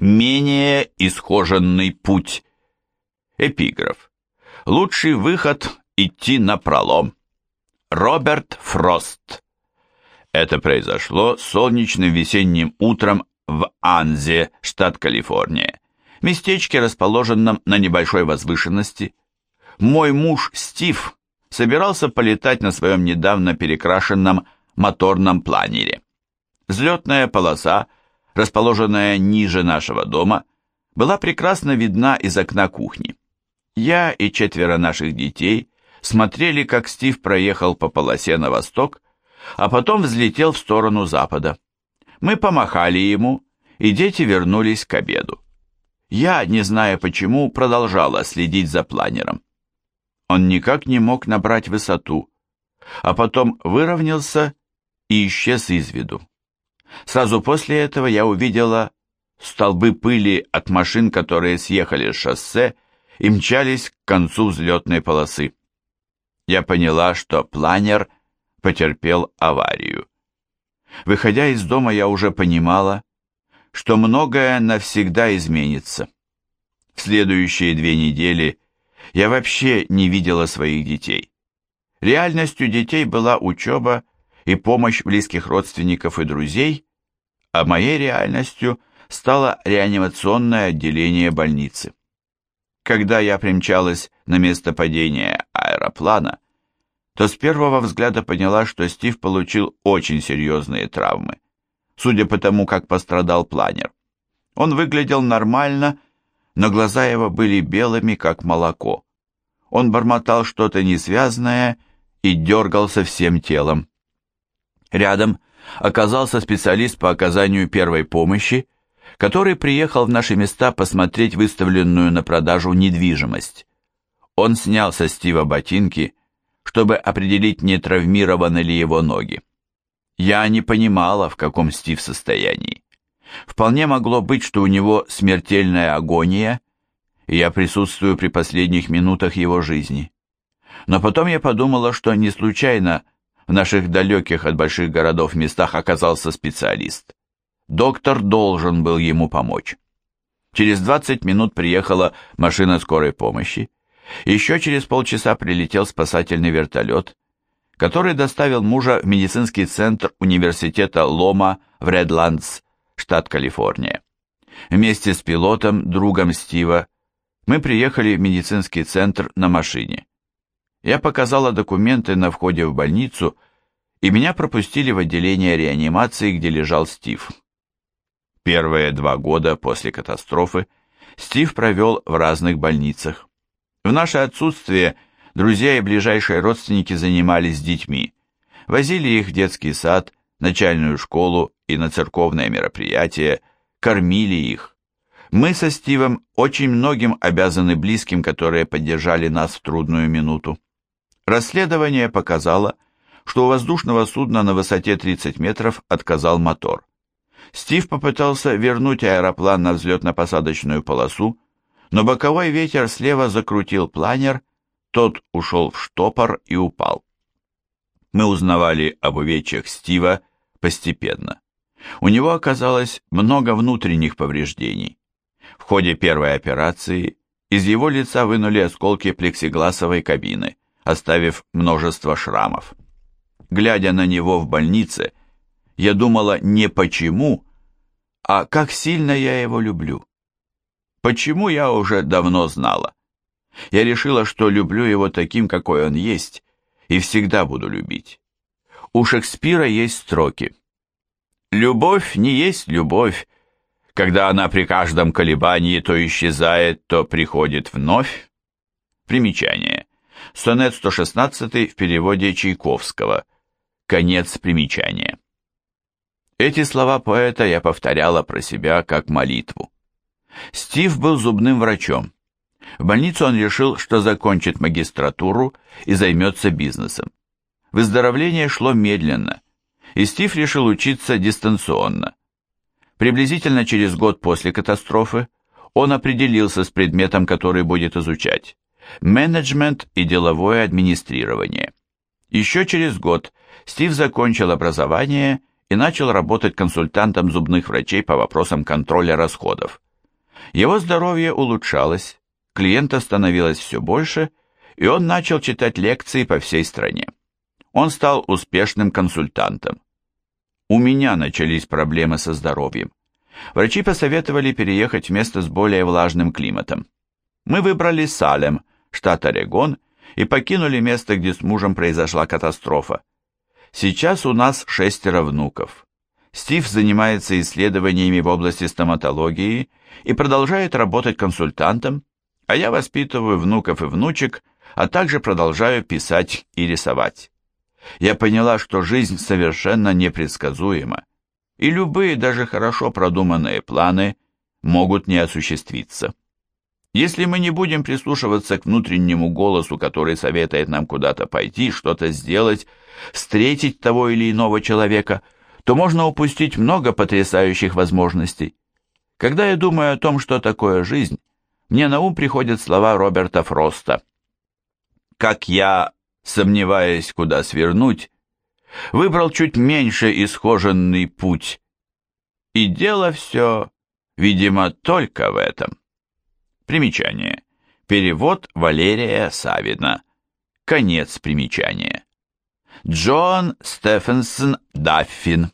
Менее исхоженный путь. Эпиграф. Лучший выход – идти на пролом. Роберт Фрост. Это произошло солнечным весенним утром в Анзе, штат Калифорния, местечке, расположенном на небольшой возвышенности. Мой муж Стив собирался полетать на своем недавно перекрашенном моторном планере. Взлетная полоса, расположенная ниже нашего дома, была прекрасно видна из окна кухни. Я и четверо наших детей смотрели, как Стив проехал по полосе на восток, а потом взлетел в сторону запада. Мы помахали ему, и дети вернулись к обеду. Я, не зная почему, продолжала следить за планером. Он никак не мог набрать высоту, а потом выровнялся и исчез из виду. Сразу после этого я увидела столбы пыли от машин, которые съехали с шоссе и мчались к концу взлетной полосы. Я поняла, что планер потерпел аварию. Выходя из дома, я уже понимала, что многое навсегда изменится. В следующие две недели я вообще не видела своих детей. Реальностью детей была учеба и помощь близких родственников и друзей, а моей реальностью стало реанимационное отделение больницы. Когда я примчалась на место падения аэроплана, то с первого взгляда поняла, что Стив получил очень серьезные травмы, судя по тому, как пострадал планер. Он выглядел нормально, но глаза его были белыми, как молоко. Он бормотал что-то несвязное и дергался всем телом. Рядом оказался специалист по оказанию первой помощи, который приехал в наши места посмотреть выставленную на продажу недвижимость. Он снял со Стива ботинки, чтобы определить, не травмированы ли его ноги. Я не понимала, в каком Стив состоянии. Вполне могло быть, что у него смертельная агония, и я присутствую при последних минутах его жизни. Но потом я подумала, что не случайно в наших далеких от больших городов местах оказался специалист. Доктор должен был ему помочь. Через 20 минут приехала машина скорой помощи. Еще через полчаса прилетел спасательный вертолет, который доставил мужа в медицинский центр университета Лома в Редландс, штат Калифорния. Вместе с пилотом, другом Стива, мы приехали в медицинский центр на машине. Я показала документы на входе в больницу, и меня пропустили в отделение реанимации, где лежал Стив. Первые два года после катастрофы Стив провел в разных больницах. В наше отсутствие друзья и ближайшие родственники занимались детьми, возили их в детский сад, начальную школу и на церковное мероприятие, кормили их. Мы со Стивом очень многим обязаны близким, которые поддержали нас в трудную минуту. Расследование показало, что у воздушного судна на высоте 30 метров отказал мотор. Стив попытался вернуть аэроплан на взлетно-посадочную полосу, но боковой ветер слева закрутил планер, тот ушел в штопор и упал. Мы узнавали об увечьях Стива постепенно. У него оказалось много внутренних повреждений. В ходе первой операции из его лица вынули осколки плексигласовой кабины – оставив множество шрамов. Глядя на него в больнице, я думала не почему, а как сильно я его люблю. Почему я уже давно знала. Я решила, что люблю его таким, какой он есть, и всегда буду любить. У Шекспира есть строки. «Любовь не есть любовь, когда она при каждом колебании то исчезает, то приходит вновь». Примечание. Сонет 116 в переводе Чайковского. Конец примечания. Эти слова поэта я повторяла про себя как молитву. Стив был зубным врачом. В больницу он решил, что закончит магистратуру и займется бизнесом. Выздоровление шло медленно, и Стив решил учиться дистанционно. Приблизительно через год после катастрофы он определился с предметом, который будет изучать менеджмент и деловое администрирование. Еще через год Стив закончил образование и начал работать консультантом зубных врачей по вопросам контроля расходов. Его здоровье улучшалось, клиентов становилось все больше, и он начал читать лекции по всей стране. Он стал успешным консультантом. У меня начались проблемы со здоровьем. Врачи посоветовали переехать в место с более влажным климатом. Мы выбрали Салем, штат Орегон, и покинули место, где с мужем произошла катастрофа. Сейчас у нас шестеро внуков. Стив занимается исследованиями в области стоматологии и продолжает работать консультантом, а я воспитываю внуков и внучек, а также продолжаю писать и рисовать. Я поняла, что жизнь совершенно непредсказуема, и любые, даже хорошо продуманные планы могут не осуществиться. Если мы не будем прислушиваться к внутреннему голосу, который советует нам куда-то пойти, что-то сделать, встретить того или иного человека, то можно упустить много потрясающих возможностей. Когда я думаю о том, что такое жизнь, мне на ум приходят слова Роберта Фроста. «Как я, сомневаясь, куда свернуть, выбрал чуть меньше исхоженный путь. И дело все, видимо, только в этом». Примечание. Перевод Валерия Савина. Конец примечания. Джон Стефенсон Даффин.